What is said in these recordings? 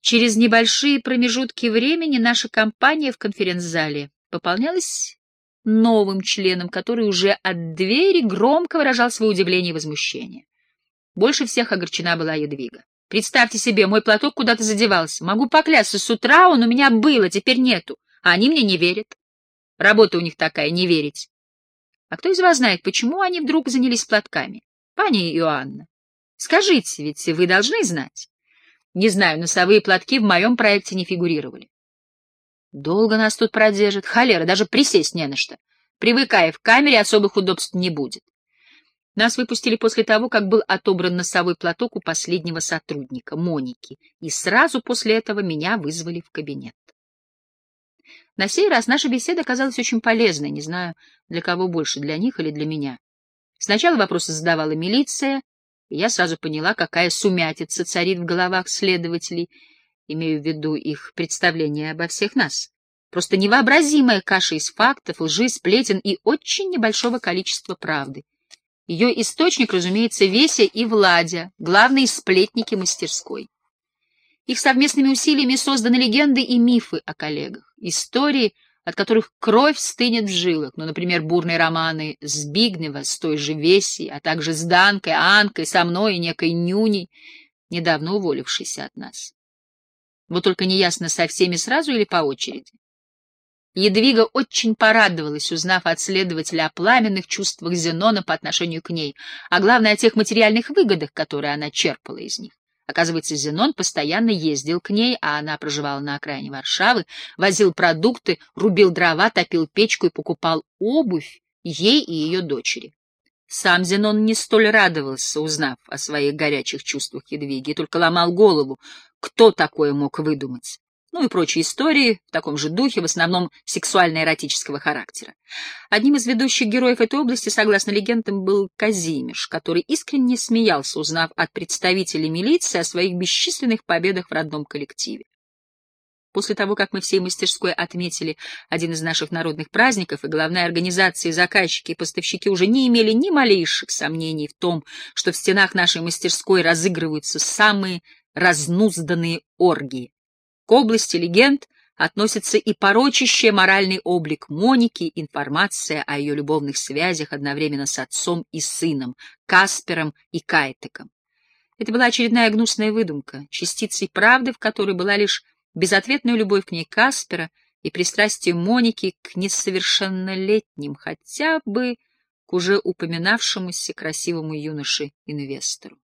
Через небольшие промежутки времени наша компания в конференц-зале пополнялась новым членом, который уже от двери громко выражал свое удивление и возмущение. Больше всех огорчена была Едвига. Представьте себе, мой платок куда-то задевался. Могу поклясться, с утра он у меня был, а теперь нету. А они мне не верят. Работа у них такая, не верить. А кто из вас знает, почему они вдруг занялись платками? Пани Иоанна, скажите, ведь вы должны знать. Не знаю, носовые платки в моем проекте не фигурировали. Долго нас тут продержит. Холера, даже присесть не на что. Привыкая, в камере особых удобств не будет. Нас выпустили после того, как был отобран носовой платок у последнего сотрудника, Моники, и сразу после этого меня вызвали в кабинет. На сей раз наша беседа казалась очень полезной, не знаю, для кого больше, для них или для меня. Сначала вопросы задавала милиция, я сразу поняла, какая сумятица царит в головах следователей, имею в виду их представление обо всех нас. Просто невообразимая каша из фактов, лжи, сплетен и очень небольшого количества правды. Ее источник, разумеется, Веся и Владя, главные сплетники мастерской. Их совместными усилиями созданы легенды и мифы о коллегах, истории, от которых кровь стынет в жилах, ну, например, бурные романы Збигнева с той же Весей, а также с Данкой, Анкой, со мной и некой Нюней, недавно уволившейся от нас. Вот только неясно, со всеми сразу или по очереди. Едвига очень порадовалась, узнав от следователя о пламенных чувствах Зенона по отношению к ней, а главное, о тех материальных выгодах, которые она черпала из них. Оказывается, Зенон постоянно ездил к ней, а она проживала на окраине Варшавы, возил продукты, рубил дрова, топил печку и покупал обувь ей и ее дочери. Сам Зенон не столь радовался, узнав о своих горячих чувствах Едвиги, только ломал голову, кто такое мог выдумать ну и прочие истории в таком же духе, в основном сексуально-эротического характера. Одним из ведущих героев этой области, согласно легендам, был Казимиш, который искренне смеялся, узнав от представителей милиции о своих бесчисленных победах в родном коллективе. После того, как мы всей мастерской отметили один из наших народных праздников, и главная организация, заказчики и поставщики уже не имели ни малейших сомнений в том, что в стенах нашей мастерской разыгрываются самые разнузданные оргии, к области легенд относится и порочащая моральный облик Моники, информация о ее любовных связях одновременно с отцом и сыном, Каспером и Кайтеком. Это была очередная гнусная выдумка, частицей правды, в которой была лишь безответная любовь к ней Каспера и пристрастие Моники к несовершеннолетним, хотя бы к уже упоминавшемуся красивому юноше-инвестору.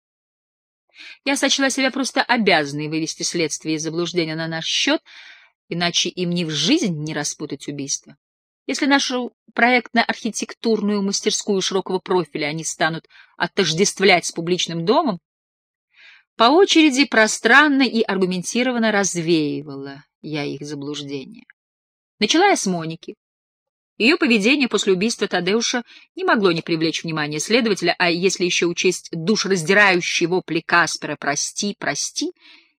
Я сочла себя просто обязанной вывести следствие из заблуждения на наш счет, иначе им ни в жизнь не распутать убийство. Если нашу проектно-архитектурную мастерскую широкого профиля они станут отождествлять с публичным домом, по очереди пространно и аргументированно развеивала я их заблуждение. Начала я с Моники, ее поведение после убийства Тадеуша не могло не привлечь внимания следователя, а если еще учесть душераздирающий вопли Каспера «прости, прости»,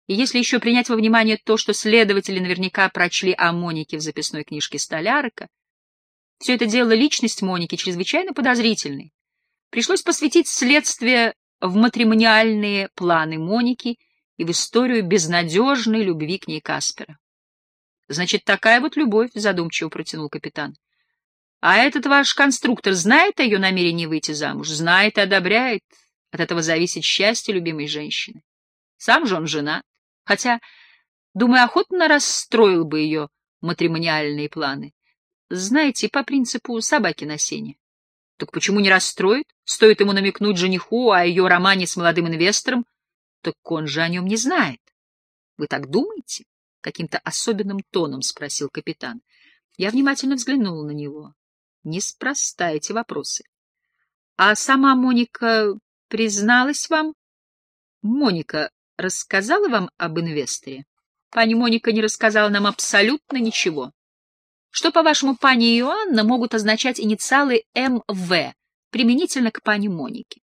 и если еще принять во внимание то, что следователи наверняка прочли о Монике в записной книжке Столярика, все это делало личность Моники чрезвычайно подозрительной. Пришлось посвятить следствие в матримониальные планы Моники и в историю безнадежной любви к ней Каспера. «Значит, такая вот любовь», — задумчиво протянул капитан. А этот ваш конструктор знает о ее намерении выйти замуж? Знает и одобряет. От этого зависит счастье любимой женщины. Сам же он женат. Хотя, думаю, охотно расстроил бы ее матримониальные планы. Знаете, по принципу собаки на сене. Так почему не расстроит? Стоит ему намекнуть жениху о ее романе с молодым инвестором, так он же о нем не знает. Вы так думаете? Каким-то особенным тоном спросил капитан. Я внимательно взглянула на него. Неспроста эти вопросы. А сама Моника призналась вам? Моника рассказала вам об инвесторе? Пани Моника не рассказала нам абсолютно ничего. Что, по-вашему, пани Иоанна могут означать инициалы МВ, применительно к пани Монике?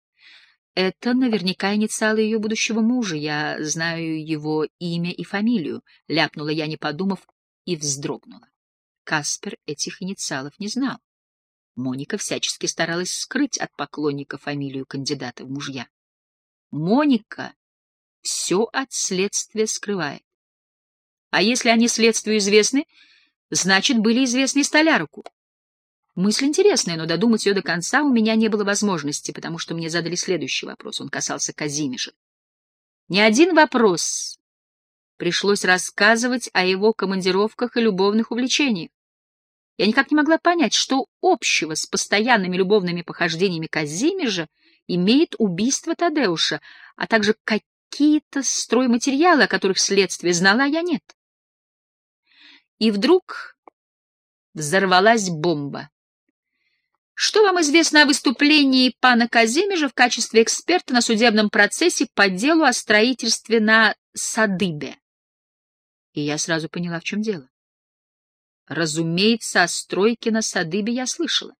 Это наверняка инициалы ее будущего мужа. Я знаю его имя и фамилию. Ляпнула я, не подумав, и вздрогнула. Каспер этих инициалов не знал. Моника всячески старалась скрыть от поклонника фамилию кандидата в мужья. Моника все от следствия скрывает. А если они следствию известны, значит, были известны Столяруку. Мысль интересная, но додумать ее до конца у меня не было возможности, потому что мне задали следующий вопрос. Он касался Казимежа. Ни один вопрос пришлось рассказывать о его командировках и любовных увлечениях. Я никак не могла понять, что общего с постоянными любовными похождениями Казимежа имеет убийство Тадеуша, а также какие-то стройматериалы, о которых следствие знала, я нет. И вдруг взорвалась бомба. Что вам известно о выступлении пана Казимежа в качестве эксперта на судебном процессе по делу о строительстве на Садыбе? И я сразу поняла, в чем дело. Разумеется, о стройке на Садыбе я слышала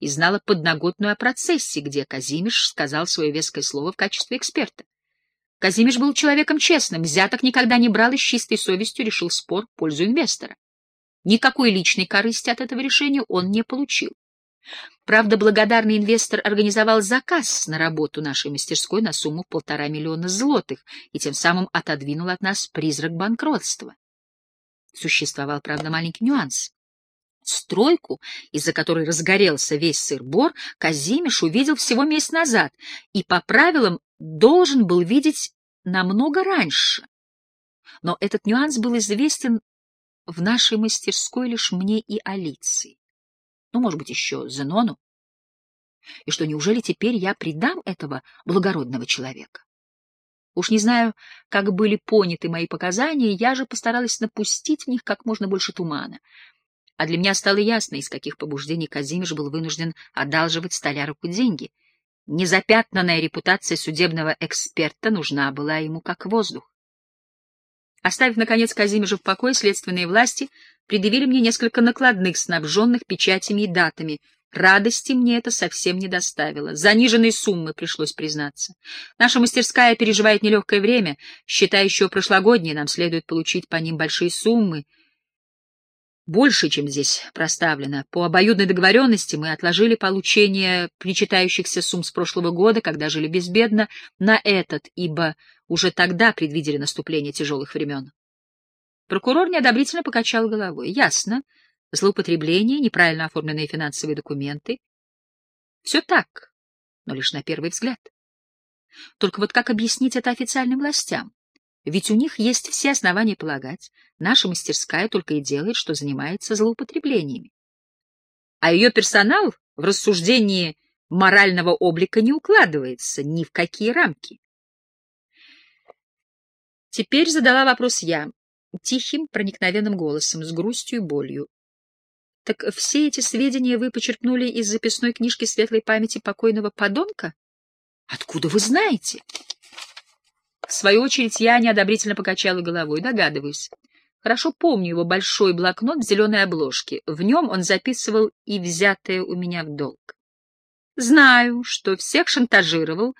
и знала подноготную о процессе, где Казимиш сказал свое веское слово в качестве эксперта. Казимиш был человеком честным, взяток никогда не брал и с чистой совестью решил спор в пользу инвестора. Никакой личной корысти от этого решения он не получил. Правда, благодарный инвестор организовал заказ на работу нашей мастерской на сумму полтора миллиона злотых и тем самым отодвинул от нас призрак банкротства. Существовал, правда, маленький нюанс. Стройку, из-за которой разгорелся весь сыр-бор, Казимиш увидел всего месяц назад и по правилам должен был видеть намного раньше. Но этот нюанс был известен в нашей мастерской лишь мне и Алиции. Ну, может быть, еще Зенону. И что, неужели теперь я предам этого благородного человека? Уж не знаю, как были поняты мои показания, я же постаралась напустить в них как можно больше тумана. А для меня стало ясно, из каких побуждений Казимиш был вынужден одалживать столяруку деньги. Незапятнанная репутация судебного эксперта нужна была ему как воздух. Оставив, наконец, Казимежа в покое, следственные власти предъявили мне несколько накладных, снабженных печатями и датами — Радости мне это совсем не доставило. Заниженные суммы, пришлось признаться. Наша мастерская переживает нелегкое время. Считая еще прошлогодние, нам следует получить по ним большие суммы. Больше, чем здесь проставлено. По обоюдной договоренности мы отложили получение причитающихся сумм с прошлого года, когда жили безбедно, на этот, ибо уже тогда предвидели наступление тяжелых времен. Прокурор неодобрительно покачал головой. Ясно злоупотребление, неправильно оформленные финансовые документы. Все так, но лишь на первый взгляд. Только вот как объяснить это официальным властям? Ведь у них есть все основания полагать, наша мастерская только и делает, что занимается злоупотреблениями. А ее персонал в рассуждении морального облика не укладывается ни в какие рамки. Теперь задала вопрос я, тихим, проникновенным голосом, с грустью и болью. Так все эти сведения вы почерпнули из записной книжки светлой памяти покойного подонка? Откуда вы знаете? В свою очередь я неодобрительно покачала головой, догадываюсь. Хорошо помню его большой блокнот в зеленой обложке. В нем он записывал и взятое у меня в долг. Знаю, что всех шантажировал,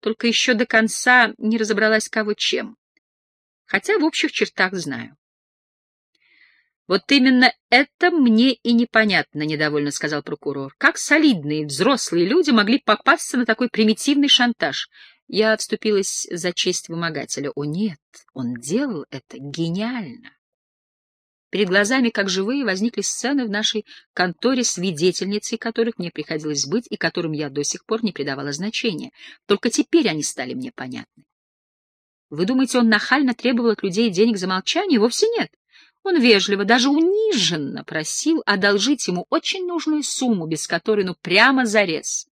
только еще до конца не разобралась кого чем. Хотя в общих чертах знаю. Вот именно это мне и непонятно, — недовольно сказал прокурор. Как солидные взрослые люди могли попасться на такой примитивный шантаж? Я вступилась за честь вымогателя. О нет, он делал это гениально. Перед глазами, как живые, возникли сцены в нашей конторе, свидетельницей которых мне приходилось быть и которым я до сих пор не придавала значения. Только теперь они стали мне понятны. Вы думаете, он нахально требовал от людей денег за молчание? Вовсе нет. Он вежливо, даже униженно просил одолжить ему очень нужную сумму, без которой, ну, прямо зарез.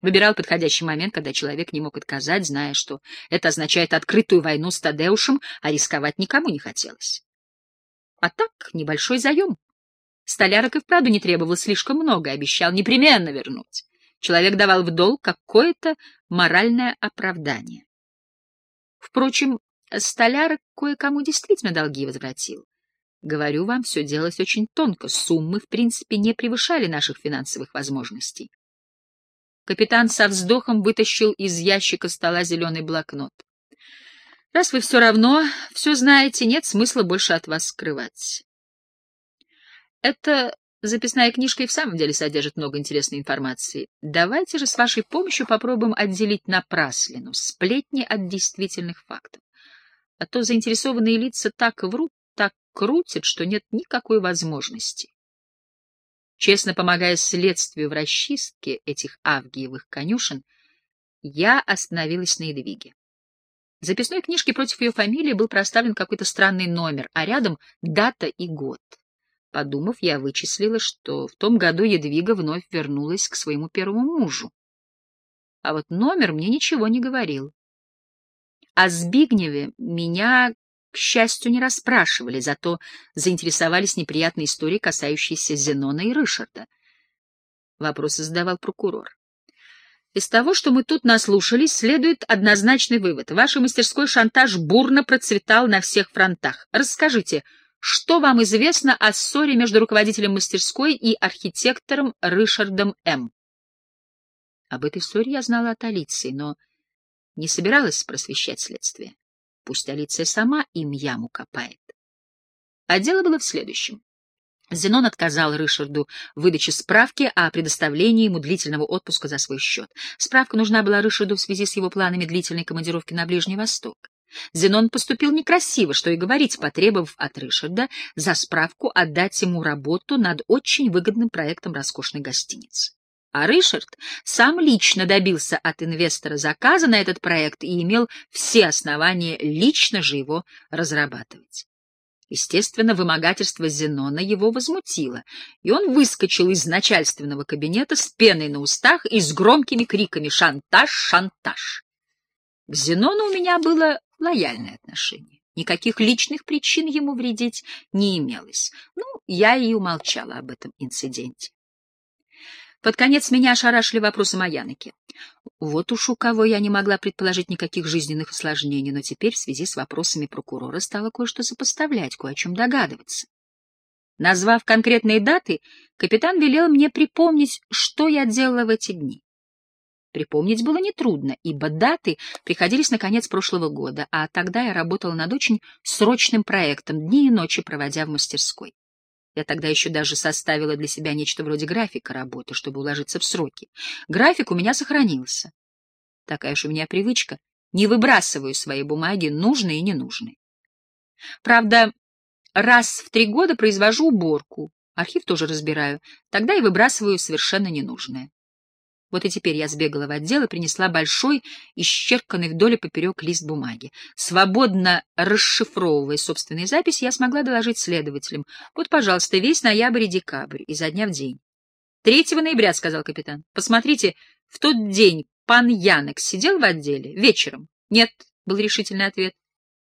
Выбирал подходящий момент, когда человек не мог отказать, зная, что это означает открытую войну с Тадеушем, а рисковать никому не хотелось. А так, небольшой заем. Столярок и вправду не требовал слишком много, обещал непременно вернуть. Человек давал в долг какое-то моральное оправдание. Впрочем, столярок кое-кому действительно долги возвратил. Говорю вам, все делалось очень тонко, суммы, в принципе, не превышали наших финансовых возможностей. Капитан со вздохом вытащил из ящика стола зеленый блокнот. Раз вы все равно все знаете, нет смысла больше от вас скрывать. Эта записная книжка и в самом деле содержит много интересной информации. Давайте же с вашей помощью попробуем отделить напраслину, сплетни от действительных фактов. А то заинтересованные лица так врут, так крутят, что нет никакой возможности. Честно помогая следствию в расчистке этих авгиевых конюшен, я остановилась на Едвиге. В записной книжке против ее фамилии был проставлен какой-то странный номер, а рядом дата и год. Подумав, я вычислила, что в том году Едвига вновь вернулась к своему первому мужу. А вот номер мне ничего не говорил. О Збигневе меня к счастью, не расспрашивали, зато заинтересовались неприятной историей, касающейся Зенона и Рышарда. Вопросы задавал прокурор. Из того, что мы тут наслушались, следует однозначный вывод. Ваш мастерской шантаж бурно процветал на всех фронтах. Расскажите, что вам известно о ссоре между руководителем мастерской и архитектором Рышардом М? Об этой ссоре я знала от Алиции, но не собиралась просвещать следствие. Пусть Алиция сама им яму копает. А дело было в следующем. Зенон отказал Ришарду в выдаче справки о предоставлении ему длительного отпуска за свой счет. Справка нужна была Ришарду в связи с его планами длительной командировки на Ближний Восток. Зенон поступил некрасиво, что и говорить, потребовав от Ришарда за справку отдать ему работу над очень выгодным проектом роскошной гостиницы. А Ришард сам лично добился от инвестора заказа на этот проект и имел все основания лично же его разрабатывать. Естественно, вымогательство Зенона его возмутило, и он выскочил из начальственного кабинета с пеной на устах и с громкими криками «Шантаж! Шантаж!». К Зенону у меня было лояльное отношение. Никаких личных причин ему вредить не имелось. Ну, я и умолчала об этом инциденте. Под конец меня ошарашили вопросом о Яноке. Вот уж у кого я не могла предположить никаких жизненных осложнений, но теперь в связи с вопросами прокурора стало кое-что сопоставлять, кое о чем догадываться. Назвав конкретные даты, капитан велел мне припомнить, что я делала в эти дни. Припомнить было нетрудно, ибо даты приходились на конец прошлого года, а тогда я работала над очень срочным проектом, дни и ночи проводя в мастерской. Я тогда еще даже составила для себя нечто вроде графика работы, чтобы уложиться в сроки. График у меня сохранился. Такая уж у меня привычка. Не выбрасываю свои бумаги, нужные и ненужные. Правда, раз в три года произвожу уборку, архив тоже разбираю, тогда и выбрасываю совершенно ненужное. Вот и теперь я сбегала в отдел и принесла большой, исчерканный вдоль и поперек лист бумаги. Свободно расшифровывая собственные записи, я смогла доложить следователям. Вот, пожалуйста, весь ноябрь и декабрь, изо дня в день. «Третьего ноября», — сказал капитан. «Посмотрите, в тот день пан Янек сидел в отделе? Вечером?» «Нет», — был решительный ответ.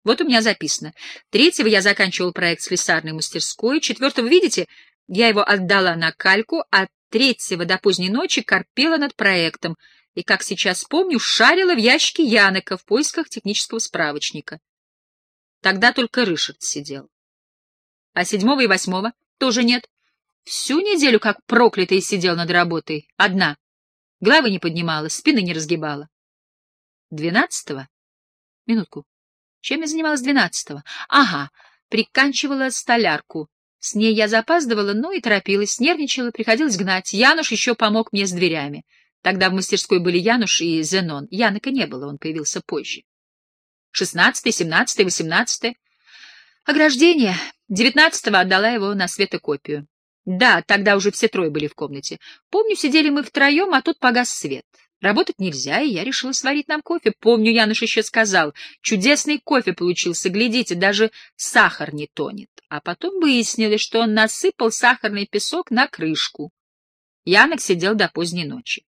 «Вот у меня записано. Третьего я заканчивал проект слесарной мастерской. Четвертого, видите, я его отдала на кальку, а третьего до поздней ночи корпела над проектом и, как сейчас помню, шарила в ящике Янека в поисках технического справочника. Тогда только Рышард сидел. А седьмого и восьмого тоже нет. Всю неделю, как проклятый, сидел над работой. Одна. Головы не поднимала, спины не разгибала. Двенадцатого? Минутку. Чем я занималась двенадцатого? Ага, приканчивала столярку. С ней я запаздывала, но и торопилась, нервничала, приходилось гнать. Януш еще помог мне с дверями. Тогда в мастерской были Януш и Зенон. Янока не было, он появился позже. Шестнадцатый, семнадцатый, восемнадцатый. Ограждение. Девятнадцатого отдала его на светокопию. Да, тогда уже все трое были в комнате. Помню, сидели мы втроем, а тут погас свет. Работать нельзя, и я решила сварить нам кофе. Помню, Януш еще сказал, чудесный кофе получился, глядите, даже сахар не тонет. А потом выяснилось, что он насыпал сахарный песок на крышку. Янок сидел до поздней ночи.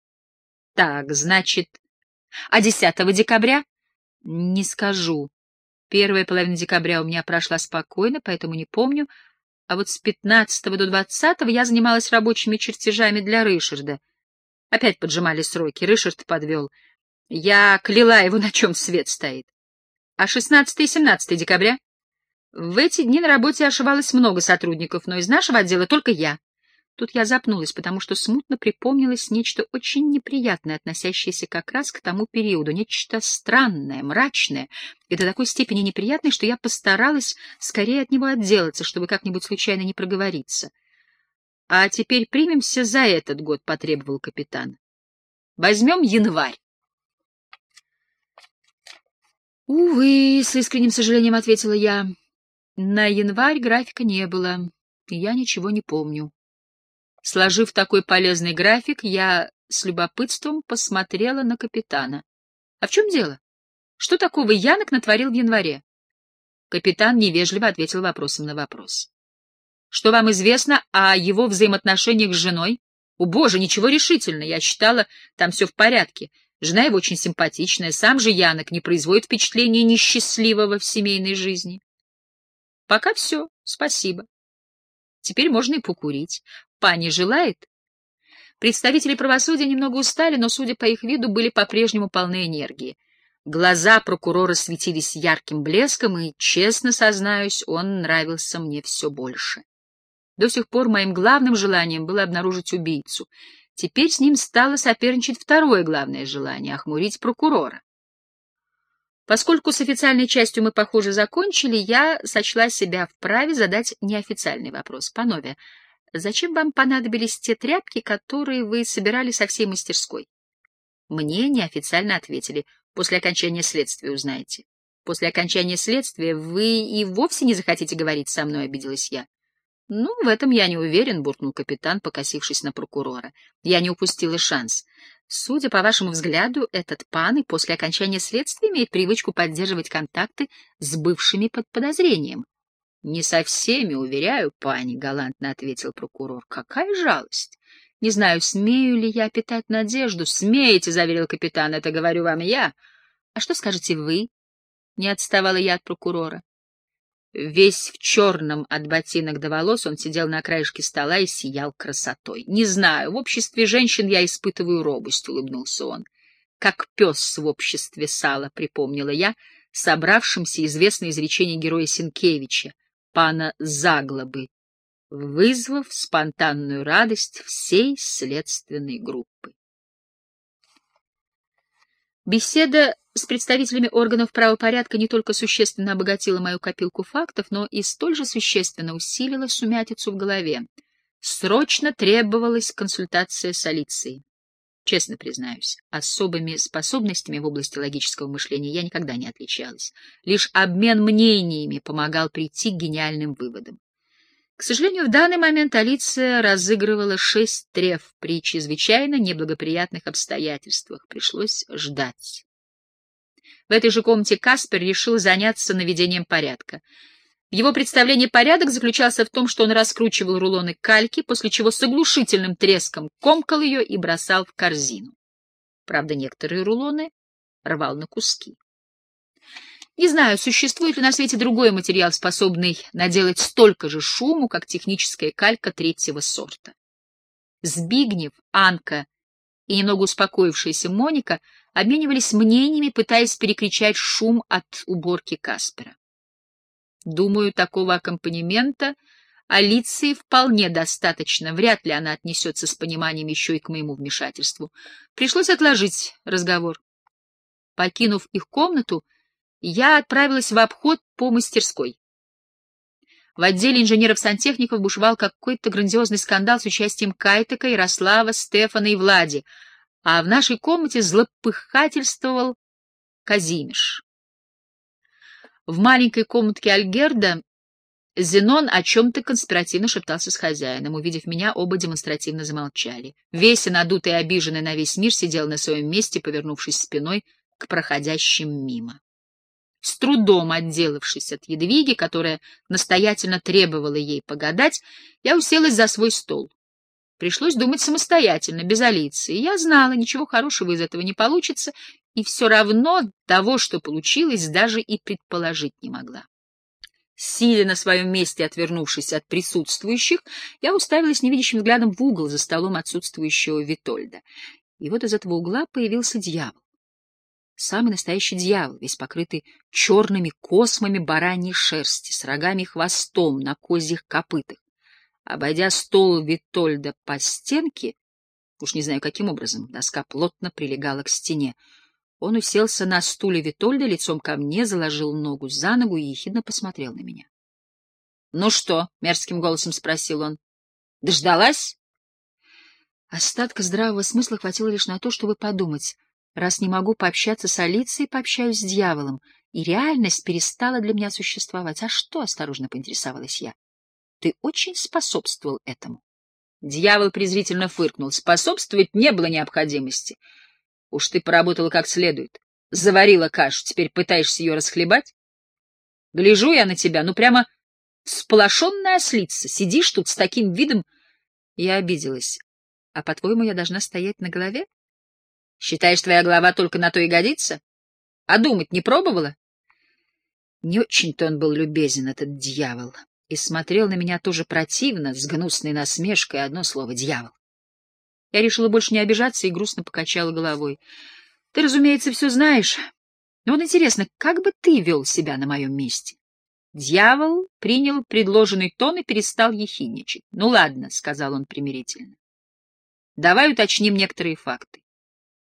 Так, значит... А 10 декабря? Не скажу. Первая половина декабря у меня прошла спокойно, поэтому не помню. А вот с 15 до 20 я занималась рабочими чертежами для Рышарда — Опять поджимали сроки. Ришард подвел. Я кляла его, на чем свет стоит. А 16 и 17 декабря? В эти дни на работе ошивалось много сотрудников, но из нашего отдела только я. Тут я запнулась, потому что смутно припомнилось нечто очень неприятное, относящееся как раз к тому периоду, нечто странное, мрачное, и до такой степени неприятное, что я постаралась скорее от него отделаться, чтобы как-нибудь случайно не проговориться. — А теперь примемся за этот год, — потребовал капитан. — Возьмем январь. «Увы», — с искренним сожалением ответила я, — «на январь графика не было, и я ничего не помню». Сложив такой полезный график, я с любопытством посмотрела на капитана. «А в чем дело? Что такого Янок натворил в январе?» Капитан невежливо ответил вопросом на вопрос. «Что вам известно о его взаимоотношениях с женой?» «О, боже, ничего решительно. Я считала, там все в порядке. Жена его очень симпатичная, сам же Янок не производит впечатления несчастливого в семейной жизни». «Пока все. Спасибо. Теперь можно и покурить. Пани желает?» Представители правосудия немного устали, но, судя по их виду, были по-прежнему полны энергии. Глаза прокурора светились ярким блеском, и, честно сознаюсь, он нравился мне все больше. До сих пор моим главным желанием было обнаружить убийцу. Теперь с ним стало соперничать второе главное желание — охмурить прокурора. Поскольку с официальной частью мы, похоже, закончили, я сочла себя вправе задать неофициальный вопрос. Панове, зачем вам понадобились те тряпки, которые вы собирали со всей мастерской? Мне неофициально ответили. После окончания следствия узнаете. После окончания следствия вы и вовсе не захотите говорить со мной, обиделась я. Ну, в этом я не уверен, буркнул капитан, покосившись на прокурора. Я не упустила шанс. Судя по вашему взгляду, этот пан и после окончания следствия имеет привычку поддерживать контакты с бывшими под подозрением. Не со всеми, уверяю, пани, галантно ответил прокурор. Какая жалость! Не знаю, смею ли я питать надежду. Смеете, заверил капитан, это говорю вам я. А что скажете вы? Не отставала я от прокурора. Весь в черном от ботинок до волос он сидел на краешке стола и сиял красотой. Не знаю, в обществе женщин я испытываю робость, улыбнулся он. Как пес в обществе сала, припомнила я, собравшимся известное изречение героя Сенкевича пана Заглобы, вызвав спонтанную радость всей следственной группы. Беседа с представителями органов правопорядка не только существенно обогатила мою копилку фактов, но и столь же существенно усилила сумятицу в голове. Срочно требовалась консультация с Алицией. Честно признаюсь, особыми способностями в области логического мышления я никогда не отличалась. Лишь обмен мнениями помогал прийти к гениальным выводам. К сожалению, в данный момент Алиция разыгрывала шесть треф при чрезвычайно неблагоприятных обстоятельствах. Пришлось ждать. В этой же комнате Каспер решил заняться наведением порядка. В его представлении порядок заключался в том, что он раскручивал рулоны кальки, после чего с оглушительным треском комкал ее и бросал в корзину. Правда, некоторые рулоны рвал на куски. Не знаю, существует ли на свете другой материал, способный наделать столько же шуму, как техническая калька третьего сорта. Збигнев, Анка и немного успокоившаяся Моника обменивались мнениями, пытаясь перекричать шум от уборки Каспера. Думаю, такого аккомпанемента Алиции вполне достаточно, вряд ли она отнесется с пониманием еще и к моему вмешательству. Пришлось отложить разговор. Покинув их комнату, я отправилась в обход по мастерской. В отделе инженеров-сантехников бушевал какой-то грандиозный скандал с участием Кайтека, Ярослава, Стефана и Влади, а в нашей комнате злопыхательствовал Казимиш. В маленькой комнатке Альгерда Зенон о чем-то конспиративно шептался с хозяином. Увидев меня, оба демонстративно замолчали. Весь надутый и обиженный на весь мир сидел на своем месте, повернувшись спиной к проходящим мимо. С трудом отделавшись от едвиги, которая настоятельно требовала ей погадать, я уселась за свой стол. Пришлось думать самостоятельно, без Алиции. Я знала, ничего хорошего из этого не получится, и все равно того, что получилось, даже и предположить не могла. Сидя на своем месте, отвернувшись от присутствующих, я уставилась невидящим взглядом в угол за столом отсутствующего Витольда. И вот из этого угла появился дьявол. Самый настоящий дьявол, весь покрытый черными космами бараньей шерсти, с рогами и хвостом на козьих копытах. Обойдя стол Витольда по стенке, уж не знаю каким образом, доска плотно прилегала к стене, он уселся на стуле Витольда лицом ко мне, заложил ногу за ногу и ехидно посмотрел на меня. — Ну что? — мерзким голосом спросил он. — Дождалась? Остатка здравого смысла хватило лишь на то, чтобы подумать. Раз не могу пообщаться с Алицией, пообщаюсь с дьяволом, и реальность перестала для меня существовать. А что, осторожно поинтересовалась я? Ты очень способствовал этому. Дьявол презрительно фыркнул. Способствовать не было необходимости. Уж ты поработала как следует. Заварила кашу, теперь пытаешься ее расхлебать? Гляжу я на тебя, ну прямо сполошенная ослица. Сидишь тут с таким видом... Я обиделась. А по-твоему, я должна стоять на голове? Считаешь, твоя голова только на то и годится? А думать не пробовала? Не очень-то он был любезен, этот дьявол, и смотрел на меня тоже противно, с гнусной насмешкой, одно слово — дьявол. Я решила больше не обижаться и грустно покачала головой. Ты, разумеется, все знаешь. Но вот интересно, как бы ты вел себя на моем месте? Дьявол принял предложенный тон и перестал ехидничать. — Ну ладно, — сказал он примирительно. — Давай уточним некоторые факты.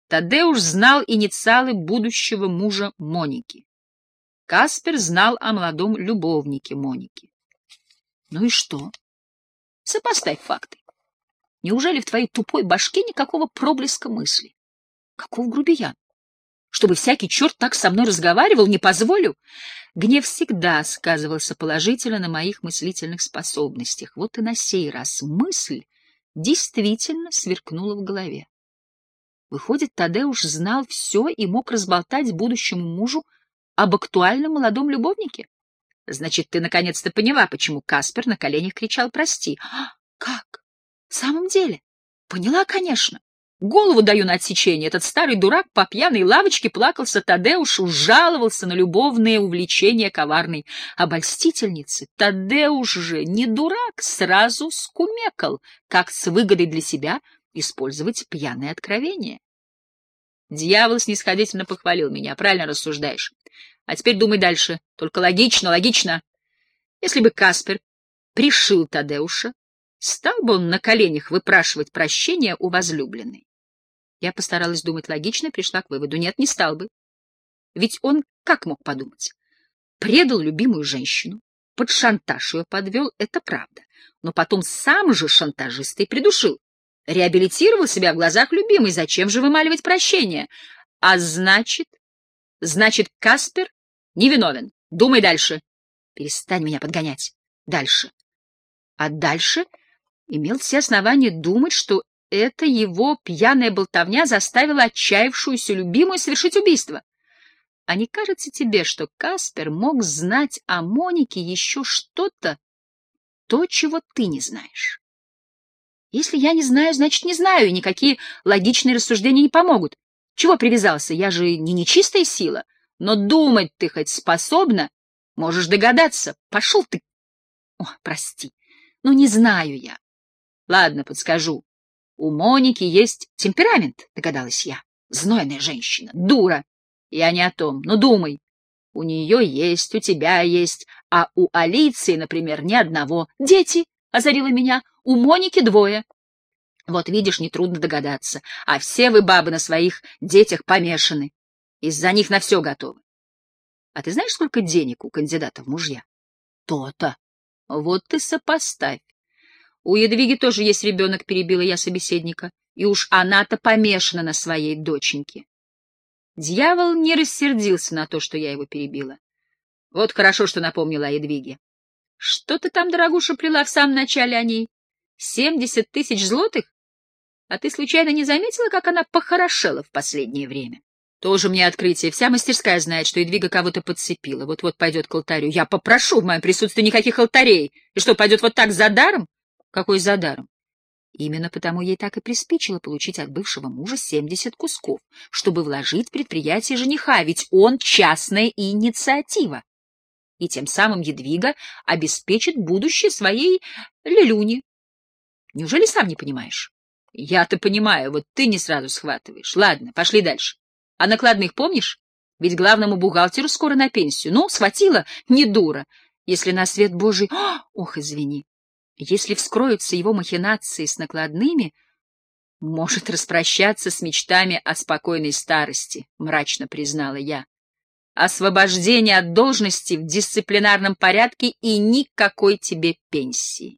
Тадеуш знал инициалы будущего мужа Моники. Каспер знал о молодом любовнике Моники. Ну и что? Сопоставь факты. Неужели в твоей тупой башке никакого проблеска мысли? Каков грубиян? Чтобы всякий черт так со мной разговаривал, не позволю. Гнев всегда сказывался положительно на моих мыслительных способностях. Вот и на сей раз мысль действительно сверкнула в голове. Выходит, Тадеуш знал все и мог разболтать будущему мужу об актуальном молодом любовнике? Значит, ты наконец-то поняла, почему Каспер на коленях кричал «прости». А, как? В самом деле? Поняла, конечно. Голову даю на отсечение. Этот старый дурак по пьяной лавочке плакался Тадеушу, жаловался на любовные увлечения коварной обольстительницы. Тадеуш же, не дурак, сразу скумекал, как с выгодой для себя использовать пьяное откровение. Дьявол снисходительно похвалил меня. Правильно рассуждаешь. А теперь думай дальше. Только логично, логично. Если бы Каспер пришил Тадеуша, стал бы он на коленях выпрашивать прощения у возлюбленной? Я постаралась думать логично и пришла к выводу. Нет, не стал бы. Ведь он как мог подумать? Предал любимую женщину, под шантаж ее подвел, это правда. Но потом сам же шантажиста и придушил реабилитировал себя в глазах любимой. Зачем же вымаливать прощение? А значит... Значит, Каспер невиновен. Думай дальше. Перестань меня подгонять. Дальше. А дальше имел все основания думать, что это его пьяная болтовня заставила отчаявшуюся любимую совершить убийство. А не кажется тебе, что Каспер мог знать о Монике еще что-то, то, чего ты не знаешь? Если я не знаю, значит, не знаю, и никакие логичные рассуждения не помогут. Чего привязался? Я же не нечистая сила. Но думать ты хоть способна? Можешь догадаться. Пошел ты. О, прости. Ну, не знаю я. Ладно, подскажу. У Моники есть темперамент, догадалась я. Знойная женщина. Дура. Я не о том. Ну, думай. У нее есть, у тебя есть, а у Алиции, например, ни одного. Дети, — озарила меня, — у Моники двое. Вот видишь, нетрудно догадаться. А все вы, бабы, на своих детях помешаны. Из-за них на все готовы. А ты знаешь, сколько денег у кандидата в мужья? То-то. Вот ты сопоставь. У Едвиги тоже есть ребенок, перебила я собеседника. И уж она-то помешана на своей доченьке. Дьявол не рассердился на то, что я его перебила. Вот хорошо, что напомнила о Едвиге. Что ты там, дорогуша, плела в самом начале о ней? Семьдесят тысяч злотых? А ты случайно не заметила, как она похорошела в последнее время? Тоже мне открытие. Вся мастерская знает, что Едвига кого-то подцепила. Вот-вот пойдет к алтарю. Я попрошу в моем присутствии никаких алтарей. И что, пойдет вот так за даром? Какой за даром? Именно потому ей так и приспичило получить от бывшего мужа семьдесят кусков, чтобы вложить в предприятие жениха, ведь он частная инициатива и тем самым Едвига обеспечит будущее своей Лилюни. Неужели сам не понимаешь? Я-то понимаю, вот ты не сразу схватываешь. Ладно, пошли дальше. А накладных помнишь? Ведь главному бухгалтеру скоро на пенсию. Ну, схватила, не дура. Если на свет Божий... О, ох, извини. Если вскроются его махинации с накладными, может распрощаться с мечтами о спокойной старости, мрачно признала я освобождение от должности в дисциплинарном порядке и никакой тебе пенсии.